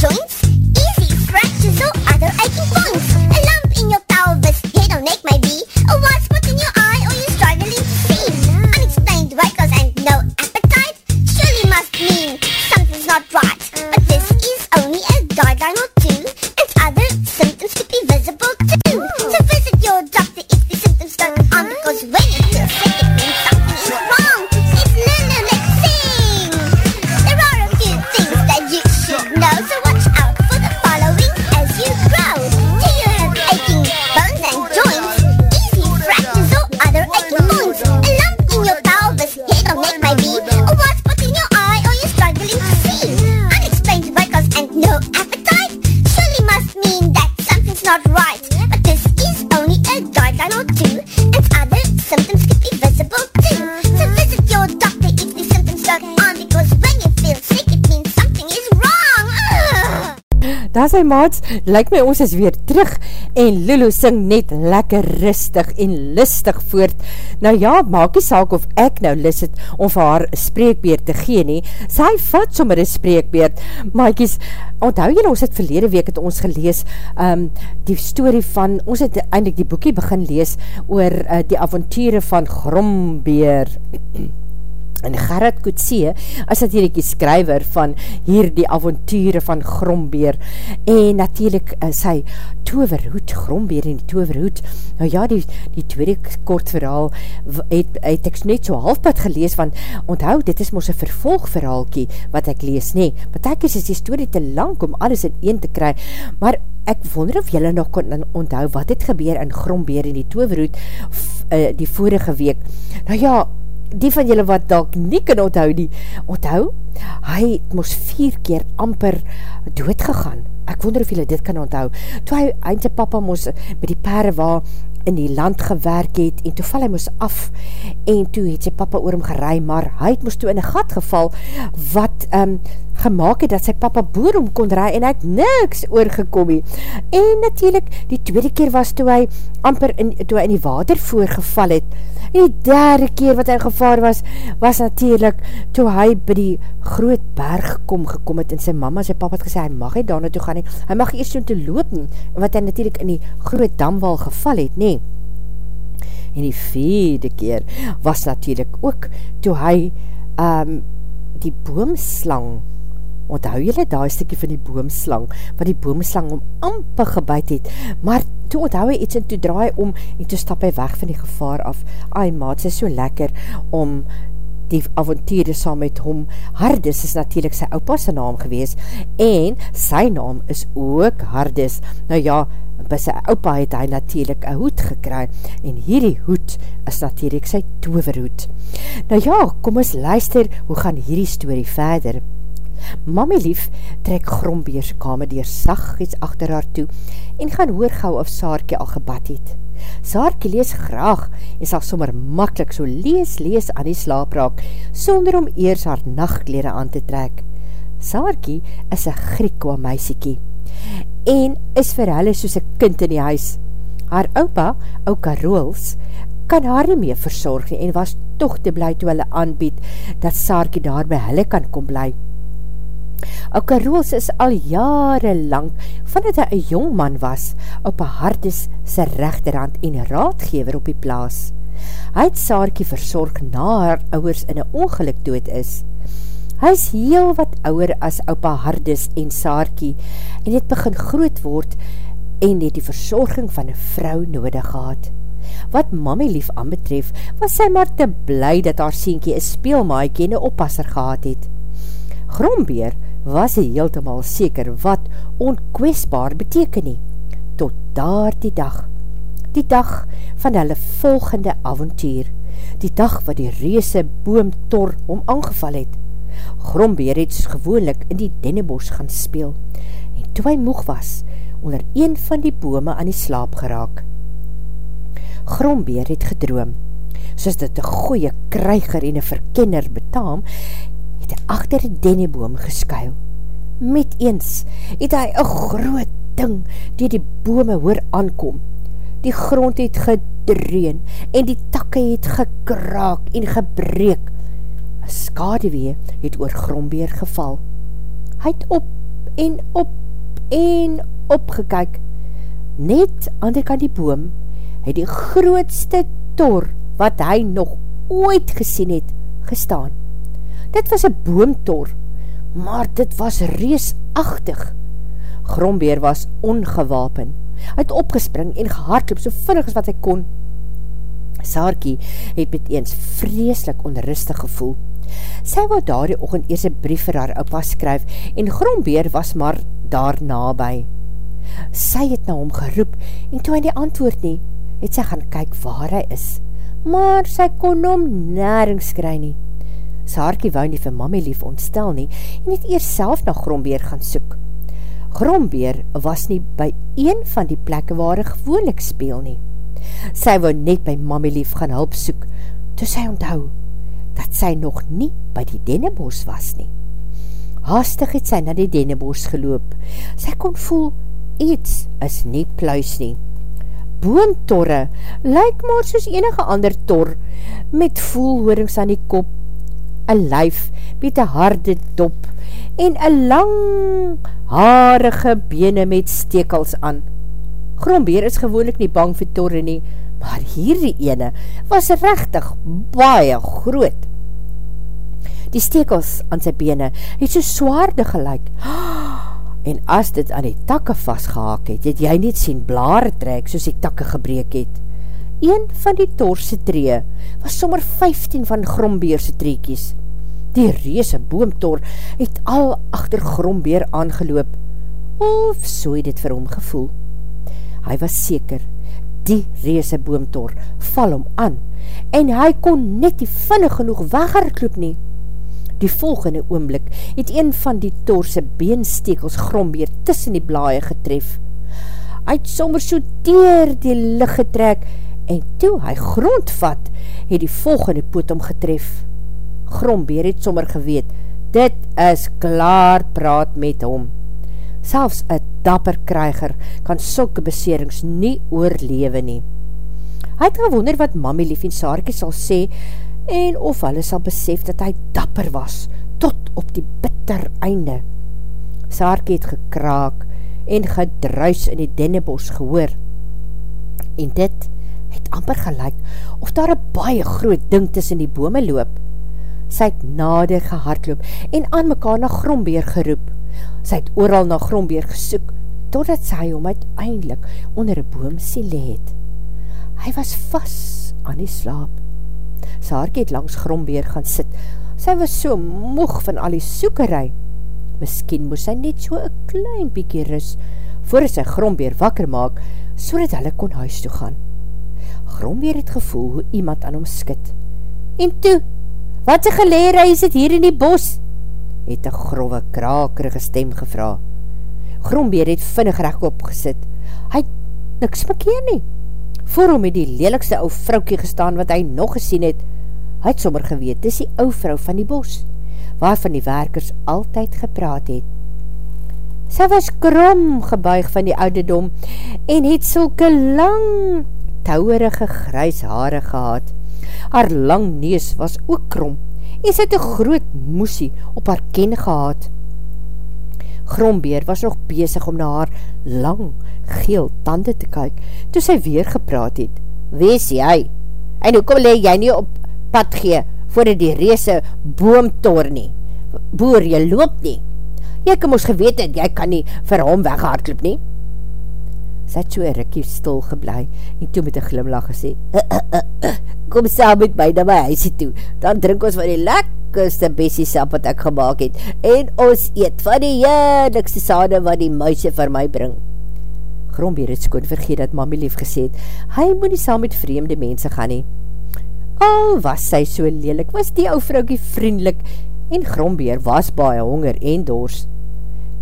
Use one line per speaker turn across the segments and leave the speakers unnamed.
joints,
sy maats, lyk my ons is weer terug en Lulu sing net lekker rustig en lustig voort. Nou ja, maak die saak of ek nou lus het om vir haar spreekbeerd te gee nie. Sy vat sommer een spreekbeerd. Maaikies, onthou julle, ons het verlede week het ons gelees um, die story van, ons het eindelijk die boekie begin lees oor uh, die avonture van Grombeer. En Gerard Coetzee is natuurlijk die skryver van hier die avonture van Grombeer en natuurlijk uh, sy toverhoed, Grombeer en die toverhoed. Nou ja, die, die tweede kort verhaal het, het ek net so halfpad gelees van, onthou, dit is moos een vervolgverhaalkie wat ek lees, nee, betekens is die story te lang om alles in een te kry, maar ek wonder of jylle nog kon onthou wat het gebeur in Grombeer en die toverhoed uh, die vorige week. Nou ja, die van julle wat dalk nie kan onthou die, onthou, hy moes vier keer amper dood gegaan. Ek wonder of julle dit kan onthou. Toe hy eindse papa moes met die pere waar in die land gewerk het, en toe val hy moes af, en toe het sy papa oor hom gerei, maar hy het moes toe in een gat geval, wat um, gemaakt het, dat sy papa boor hom kon rei, en hy het niks oorgekom he. En natuurlijk, die tweede keer was toe hy amper in, toe hy in die water voorgeval het, en die derde keer wat hy gevaar was, was natuurlijk, toe hy by die groot berg kom gekom het, en sy mama, sy papa het gesê, hy mag hy daar naartoe gaan, nie. hy mag eerst so te loop nie, wat hy natuurlijk in die groot damwal geval het, nie, en die vierde keer was natuurlijk ook toe hy um, die boomslang onthou jylle daar stikkie van die boomslang wat die boomslang om amper gebuid het maar toe onthou hy iets en toe draai om en toe stap hy weg van die gevaar af. Ai maat, sy is so lekker om die avontuurde saam met hom. Hardis is natuurlijk sy opa sy naam gewees en sy naam is ook Hardis. Nou ja, by sy opa het hy natuurlijk een hoed gekry en hierdie hoed is natuurlijk sy toverhoed. Nou ja, kom ons luister, hoe gaan hierdie story verder? Mami lief trek Grombeers kamer dier sag iets achter haar toe en gaan hoor gauw of Saarkie al gebad het. Saarkie lees graag en sal sommer makkelijk so lees lees aan die slaap raak, sonder om eers haar nachtkleren aan te trek. Saarkie is een Griekwa meisiekie en is vir hulle soos een kind in die huis. Haar oupa, ou Karools, kan haar nie meer verzorg en was toch te bly toe hulle aanbied dat Saarkie daar by hulle kan kom bly. Ou Karools is al jare lang, vanat hy een jong man was, op een hardes sy rechterhand en raadgever op die plaas. Hy het Saarkie verzorg na haar ouwers in een ongeluk dood is. Hy is heel wat ouwer as opa Hardes en Saarkie en het begin groot word en het die verzorging van een vrou nodig gehad. Wat mami lief aanbetref, was sy maar te bly dat haar sienkie een speelmaaikie en een oppasser gehad het. Grombeer was hy heeltemaal seker wat onkwestbaar beteken nie, tot daar die dag, die dag van hulle volgende avontuur, die dag wat die reese boomtor om aangeval het. Grombeer het gewoonlik in die dennebos gaan speel, en toe hy moeg was, onder een van die bome aan die slaap geraak. Grombeer het gedroom, soos dit een goeie krijger en een verkenner betaam, het hy achter die denneboom geskuil. Met eens het hy een groot ding die die bome hoor aankom. Die grond het gedreun en die takke het gekraak en gebreek. Een skadewee het oor grombeer geval. Hy het op en op en opgekyk. Net ander kan die boom, het die grootste tor wat hy nog ooit gesien het, gestaan. Dit was een boomtor, maar dit was reesachtig. Grombeer was ongewapen. Hy het opgespring en gehardloop so vinnig as wat hy kon. Saarkie het met eens vreeslik onrustig gevoel. Sy wou daar die ochend eers een brief vir haar opa skryf en Grombeer was maar daar nabij. Sy het na hom geroep en toe hy die antwoord nie, het sy gaan kyk waar hy is. Maar sy kon hom nerings kry nie. Saarkie wou nie vir mamie lief ontstel nie en het eers self na Grombeer gaan soek. Grombeer was nie by een van die plekke waar hy gewoonlik speel nie. Sy wou net by mamie lief gaan hulp soek, toe sy onthou, dat sy nog nie by die dennebos was nie. Haastig het sy na die dennebos geloop. Sy kon voel, iets is nie pluis nie. Boomtorre lyk maar soos enige ander tor, met voelhoorings aan die kop, een lyf met een harde dop, en een lang, harige bene met stekels aan. Grombeer is gewoonlik nie bang vir torre nie, maar hierdie ene was rechtig baie groot. Die stekels aan sy bene het so swaarde gelijk, en as dit aan die takke vastgehaak het, het jy niet sien blare trek soos die takke gebreek het. Een van die torse tree was sommer 15 van Grombeerse treekies. Die reese boomtor het al achter Grombeer aangeloop, of so het dit vir hom gevoel. Hy was seker, die reese boomtor val hom aan, en hy kon net die vinnig genoeg wegherkloop nie. Die volgende oomblik het een van die torse beenstekels grombeer tussen die blaie getref. Hy het sommer so teer die licht getrek, en toe hy grondvat, het die volgende poot om getref. Grombeer het sommer geweet, dit is klaar praat met hom. Selfs een dapper krijger kan sulke beserings nie oorlewe nie. Hy het gewonder wat mami lief en Saarkie sal sê en of hulle sal besef dat hy dapper was tot op die bitter einde. Saarkie het gekraak en gedruis in die dennebos gehoor. En dit het amper gelijk of daar een baie groot ding tussen die bome loop. Sy het nader gehardloop en aan mekaar na grombeer geroep. Sy het ooral na Grombeer gesoek, totdat sy hom uiteindelik onder een boom sien leed. Hy was vast aan die slaap. Saarkie het langs Grombeer gaan sit. Sy was so moeg van al die soekerij. Miskien moes sy net so een klein bykie ris, voor sy Grombeer wakker maak, so dat hulle kon huis toe gaan. Grombeer het gevoel hoe iemand aan hom skit. En toe, wat sy geleer is het hier in die bos? het een grove krakerige stem gevra. Grombeer het vinnig recht opgesit. Hy het niks bekeer nie. Voor hom het die lelikste ou vroukie gestaan wat hy nog gesien het. Hy het sommer geweet, dis die ou vrou van die bos, waarvan die werkers altyd gepraat het. Sy was krom gebuig van die ouderdom en het sulke lang, touwerige grys haare gehad. Haar lang nees was ook krom en sy het een groot moesie op haar ken gehad. Grombeer was nog bezig om na haar lang, geel tande te kyk, toe sy weer gepraat het. Wees jy, en hoekom leeg jy nie op pad gee, voordat die reese boomtor nie? Boer, jy loop nie. Jy kan ons geweet het, jy kan nie vir hom weghaardloop nie. Sy het so een rikkie stil geblei, en toe met een glimlach gesê, kom saam met my na my huisie toe, dan drink ons van die lekkerste bessie sap wat ek gemaakt het, en ons eet van die heerlikste sade wat die muise vir my bring. Grombeer het skoon vergeet dat mami lief gesê het, hy moet nie saam met vreemde mense gaan nie. Al was sy so lelik, was die ou vroukie vriendelik, en Grombeer was baie honger en dors.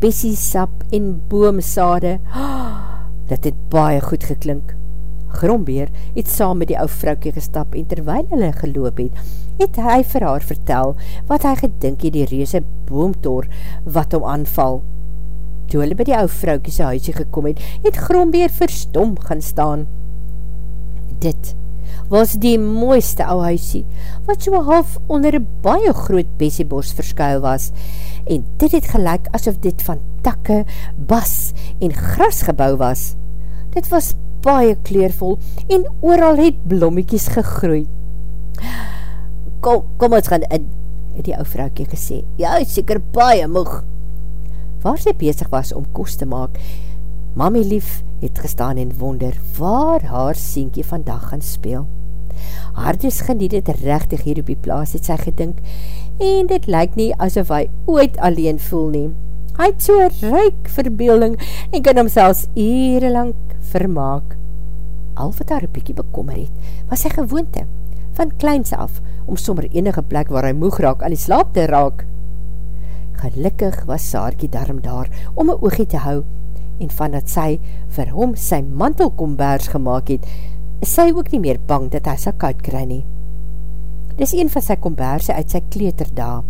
Bessie sap en boomsade, dit het baie goed geklink. Grombeer het saam met die ou vroukie gestap en terwyl hulle geloop het, het hy vir haar vertel wat hy gedink het die reese boomtor wat hom aanval. Toe hulle by die ou vroukie sy huisie gekom het, het Grombeer verstom gaan staan. Dit was die mooiste ou huisie, wat so half onder een baie groot besiebos verskuil was, en dit het gelijk asof dit van takke, bas en gras gebouw was. Dit was baie kleervol en ooral het blommiekies gegroei. Kom, kom ons gaan in, het die ou vrouwkie gesê. Ja, seker baie moeg. Waar sy bezig was om kost te maak, Mami lief het gestaan en wonder waar haar sienkie vandag gaan speel. Hardus geniet het rechtig hier op die plaas, het sy gedink, en dit lyk nie asof hy ooit alleen voel nie. Hy het so ryk verbeelding en kan homselfs ure lang vermaak. Al wat haar bykie bekommer het, was sy gewoonte, van kleins af, om sommer enige plek waar hy moeg raak aan die slaap te raak. Gelukkig was Saarkie daarom daar, om een oogie te hou, en van dat sy vir hom sy mantelkombers gemaakt het, is sy ook nie meer bang dat hy sy koud kry nie. Dis een van sy komberse uit sy kleterda,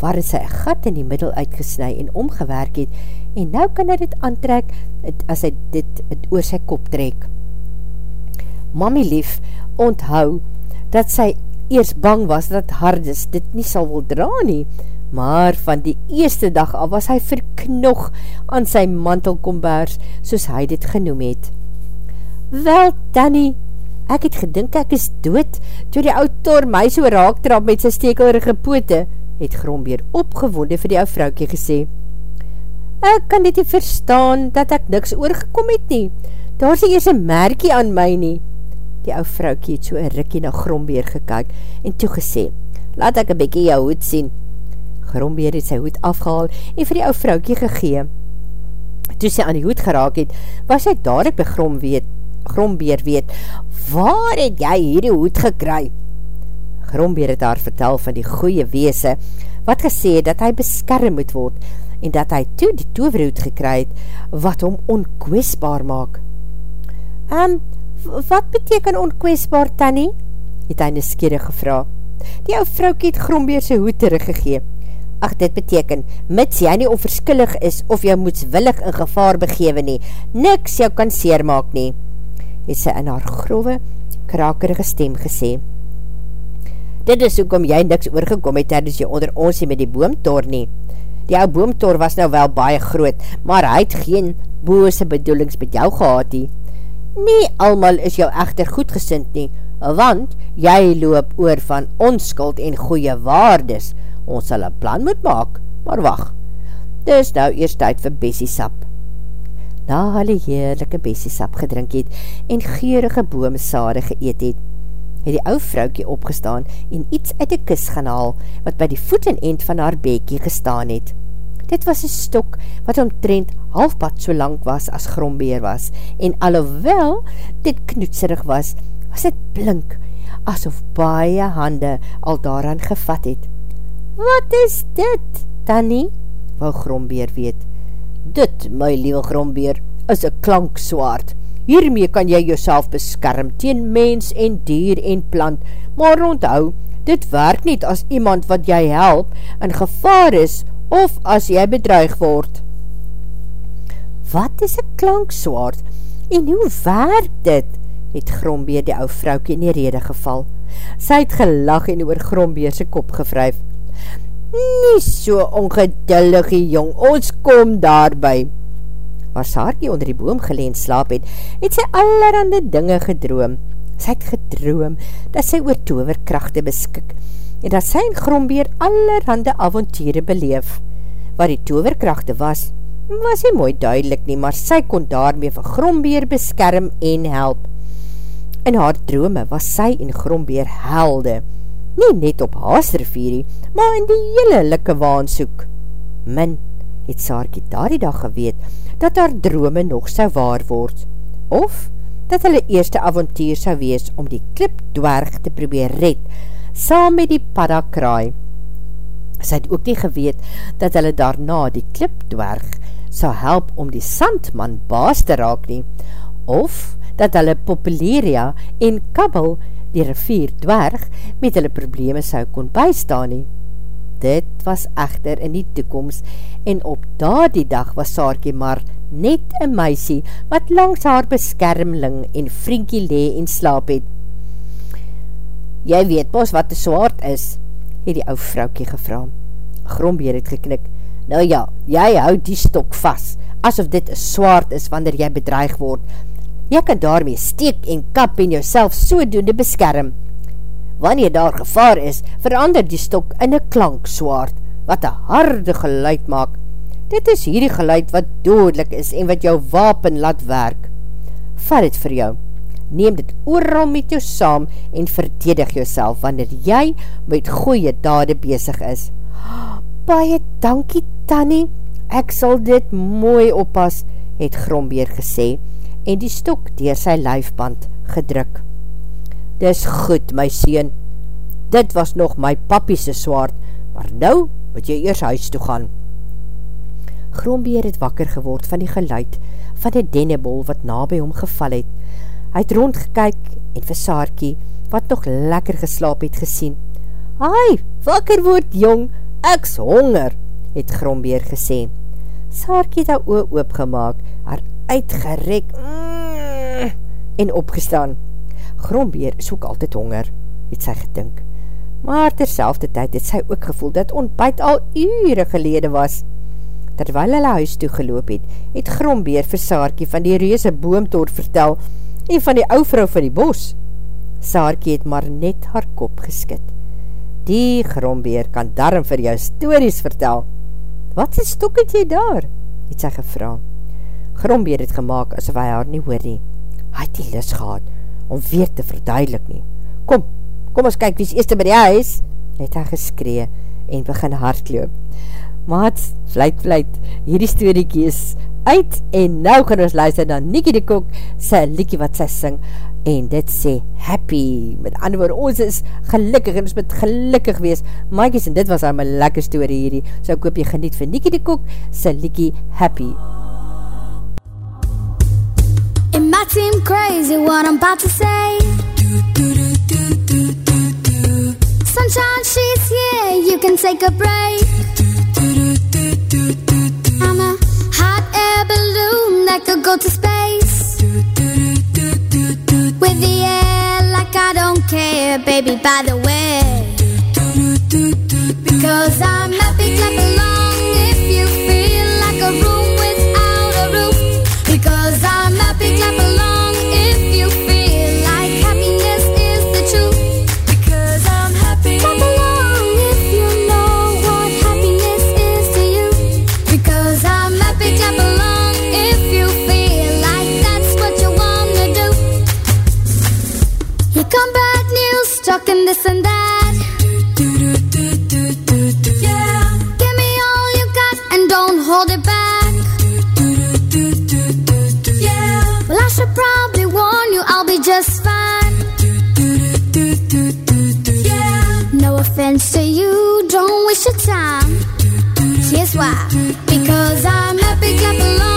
waar sy een gat in die middel uitgesnui en omgewerk het, en nou kan hy dit aantrek as hy dit oor sy kop trek. Mami lief onthou dat sy eers bang was dat Hardes dit nie sal wil dra nie, maar van die eerste dag af was hy verknog aan sy mantelkombers, soos hy dit genoem het. Wel, Danny, ek het gedink ek is dood, toe die autor my so raaktrap met sy stekelrige poote, het Grombeer opgewonde vir die ou vrouwkie gesê. Ek kan dit nie verstaan, dat ek niks oorgekom het nie, daar is eers een merkie aan my nie. Die ou vrouwkie het so een rikkie na Grombeer gekyk, en toe gesê, laat ek een bykie jou hoed sien, Grombeer het sy hoed afgehaal en vir die ou vrouwkie gegee. Toe sy aan die hoed geraak het, was sy daarop by weet, Grombeer weet, waar het jy hierdie hoed gekry? Grombeer het haar vertel van die goeie weese, wat gesê dat hy beskerm moet word, en dat hy toe die toverhoed gekry het, wat hom onkwestbaar maak. Um, wat beteken onkwestbaar, Tanny? het hy neskere gevra. Die ou vrouwkie het Grombeer sy hoed teruggegeef. Ach, dit beteken, mits jy nie onverskillig is of jy moedswillig in gevaar begewe nie, niks jou kan seer maak nie, het sy in haar grove, krakerige stem gesê. Dit is hoekom jy niks oorgekom het tijdens jy onder ons met die boomtor nie. Die ou boomtor was nou wel baie groot, maar hy het geen boose bedoelings met jou gehad nie. Nie almal is jou echter goedgesind nie, want jy loop oor van onskuld en goeie waardes, ons sal een plan moet maak, maar wacht, dis nou eerst tyd vir bessiesap. Na hulle heerlijke bessiesap gedrink het en geurige boomsade geëet het, het die ou vrouwkie opgestaan en iets uit die kus gaan haal, wat by die voet en eind van haar bekie gestaan het. Dit was een stok wat omtrent halfpad so lang was as grombeer was, en alhoewel dit knoetserig was, was dit blink, asof baie hande al daaraan gevat het. Wat is dit, Tanny? wou Grombeer weet. Dit, my liewe Grombeer, is een klankswaard. Hiermee kan jy jouself beskerm teen mens en dier en plant, maar onthou, dit werk niet as iemand wat jy help in gevaar is of as jy bedreig word. Wat is een klankswaard en hoe werk dit? het Grombeer die ou vrouwkie in die rede geval. Sy het gelag en oor Grombeer sy kop gevryf. Nie so ongeduldige jong, ons kom daarby. Waar Saarkie onder die boom geleen slaap het, het sy allerhande dinge gedroom. Sy het gedroom dat sy oor toverkrachte beskik en dat sy en Grombeer allerhande avonture beleef. Waar die toverkrachte was, was hy mooi duidelik nie, maar sy kon daarmee vir Grombeer beskerm en help. In haar drome was sy en Grombeer helde, nie net op Haasrivierie, maar in die hele likke waansoek. Min het Saarkie daar die dag geweet, dat haar drome nog sou waar word, of dat hulle eerste avontuur sou wees om die klipdwerg te probeer red, saam met die padda kraai. Sy het ook nie geweet, dat hulle daarna die klipdwerg sou help om die sandman baas te raak nie, of dat hulle Populeria en Kabbel die rivier dwerg met hulle probleme sou kon bystaan nie. Dit was echter in die toekomst en op daardie dag was Saarkie maar net een meisie wat langs haar beskermling en vrienkie lee en slaap het. Jy weet pas wat die swaard is, het die ou vroukie gevra. Grombeer het geknik. Nou ja, jy hou die stok vast, asof dit een swaard is wanneer jy bedreig word. Jy kan daarmee steek en kap en jouself sodoende beskerm. Wanneer daar gevaar is, verander die stok in een klankswaard, wat een harde geluid maak. Dit is hierdie geluid wat doodlik is en wat jou wapen laat werk. Vat het vir jou. Neem dit ooral met jou saam en verdedig jouself wanneer jy met goeie dade bezig is. Baie dankie, Tanny. Ek sal dit mooi oppas, het Grombeer gesê en die stok dier sy lijfband gedruk. Dis goed, my sien. Dit was nog my papiese swaard, maar nou moet jy eers huis toe gaan. Grombeer het wakker geword van die geluid van die dennebol wat na by hom geval het. Hy het rondgekyk en vir Saarkie, wat nog lekker geslaap het, gesien. Hai, wakker word jong, ek's honger, het Grombeer gesê. Saarkie het haar oor oopgemaak, haar uitgerek mm, en opgestaan. Grombeer is ook altyd honger, het sy gedink. Maar terselfde tyd het sy ook gevoel dat ontbijt al ure gelede was. Terwyl hulle huis toe geloop het, het Grombeer vir Saarkie van die reuse boomtoor vertel en van die ou vrou van die bos. Saarkie het maar net haar kop geskit. Die Grombeer kan darm vir jou stories vertel. Wat is stok het jy daar? het sy gevra. Grombeer het gemaakt asof hy haar nie hoor nie. Hy het die lis gehad om weer te verduidelik nie. Kom, kom ons kyk wie is eerste by die huis, het hy geskree en begin hardloop. Maat, vluit, vluit, hierdie storiekie is uit en nou gaan ons luister na Nikkie die Kok, sy liekie wat sy sing en dit sê happy, met ander woord, ons is gelukkig en ons moet gelukkig wees, maaikies en dit was al my lekker story hierdie, so ek hoop jy geniet vir Nikkie die Kok, sy liekie happy.
It seem crazy what I'm about to say Sunshine, she's here, you can take a break I'm a hot air balloon that could go to space. With the air like I don't care, baby, by the way. Because I'm happy, clap along just fine. Yeah, no offense to you, don't waste your time. Here's why. Because I'm happy, clap along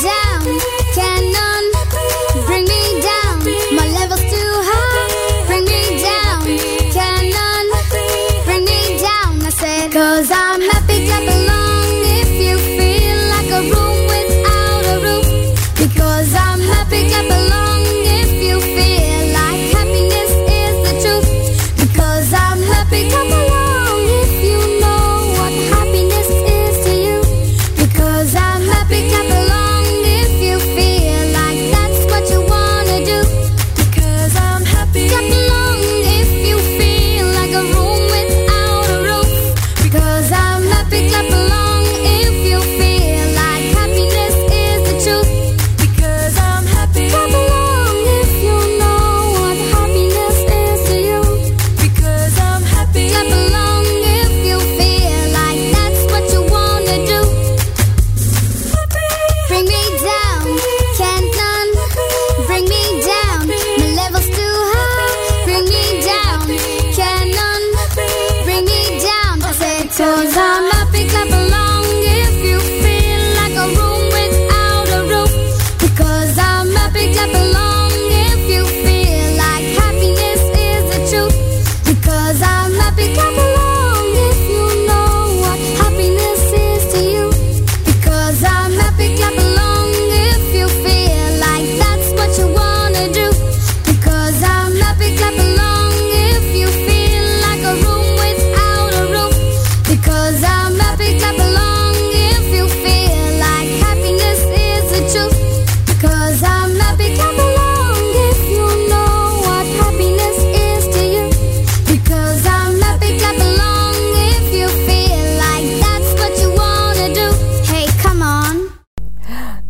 down.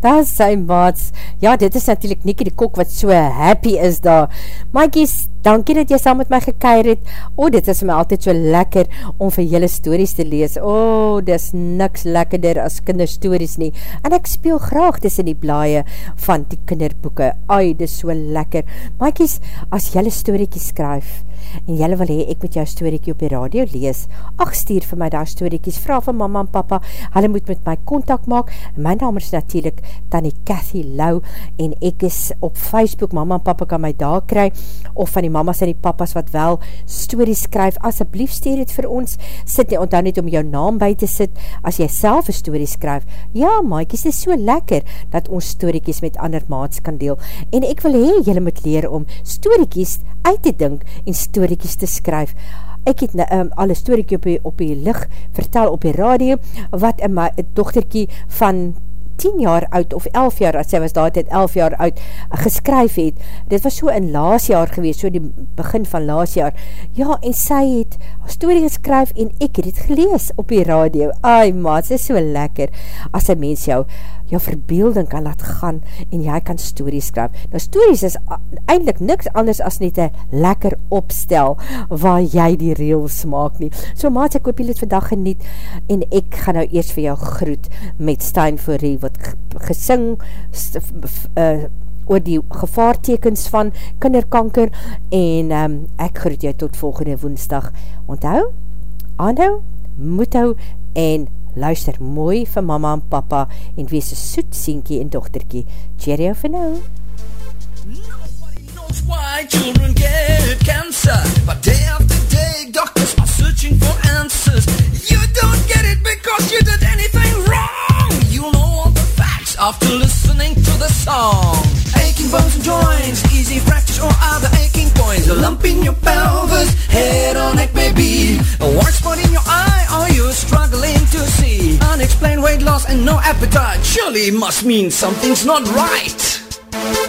Is sy maats. Ja, dit is natuurlijk Nikkie die kok wat so happy is daar. Maaikies, dankie dat jy saam met my gekeir het. O, oh, dit is my altyd so lekker om vir jylle stories te lees. O, oh, dit is niks lekkerder as kinderstories nie. En ek speel graag tussen die blaie van die kinderboeken. Ai, dit so lekker. Maaikies, as jylle storiekies skryf, en jylle wil hee, ek moet jou storiekie op die radio lees, ach, stuur vir my daar storiekies, vraag van mama en papa, hulle moet met my contact maak, my naam is natuurlijk Tanny Cathy Lau, en ek is op Facebook, mama en papa kan my daar kry, of van die mamas en die papas wat wel stories skryf, asjeblief stuur het vir ons, sit nie onthou net om jou naam by te sit, as jy self een story skryf, ja maaikies, dit is so lekker, dat ons storiekies met ander maats kan deel, en ek wil hee, jylle moet leer om storiekies uit te dink, en storiekies te skryf. Ek het um, al een storiekie op die, op die licht vertel op die radio, wat in my dochterkie van 10 jaar oud, of 11 jaar, as sy was daar het 11 jaar oud, uh, geskryf het. Dit was so in laas jaar gewees, so die begin van laas jaar. Ja, en sy het story geskryf, en ek het het gelees op die radio. Ai maat, sy is so lekker, as sy mens jou jou verbeelding kan laat gaan en jy kan stories skryf. Nou stories is eindelijk niks anders as net een lekker opstel waar jy die reels maak nie. So maat, ek hoop jy het vandag geniet en ek gaan nou eers vir jou groet met Stein Fourie wat gesing uh, oor die gevaartekens van kinderkanker en um, ek groet jou tot volgende woensdag. Onthou, aanhou, moet hou en luister mooi vir mama en papa en wees een soet sienkie en dochterkie. Cheerio vir nou. Nobody knows why children get cancer But day after day doctors are searching for answers. You don't get it because you did anything wrong. You know all the facts after listening to the song. Aching bones and joints, easy fractures or other aching points. A lump in your pelvis, head or neck maybe. A white spot in your eye Unexplained weight loss and no appetite. Surely it must mean something's not right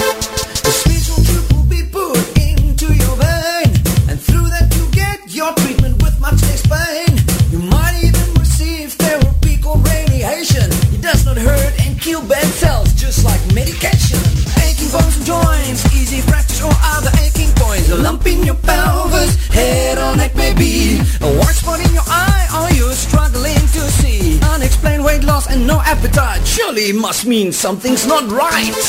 Surely must mean something's not right.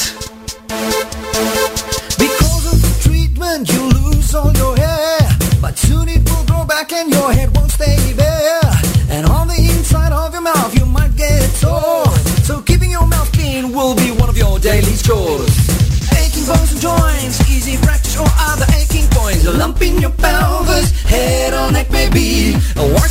Because of the treatment you lose all your hair. But soon it will grow back and your head won't stay bare. And on the inside of your mouth you might get sore. So keeping your mouth clean will be one of your daily chores. Aching bones and joints, easy fractures or other aching points. A lump in your pelvis, head or neck maybe. A white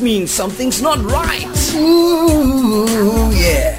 means something's not right. Ooh, yeah.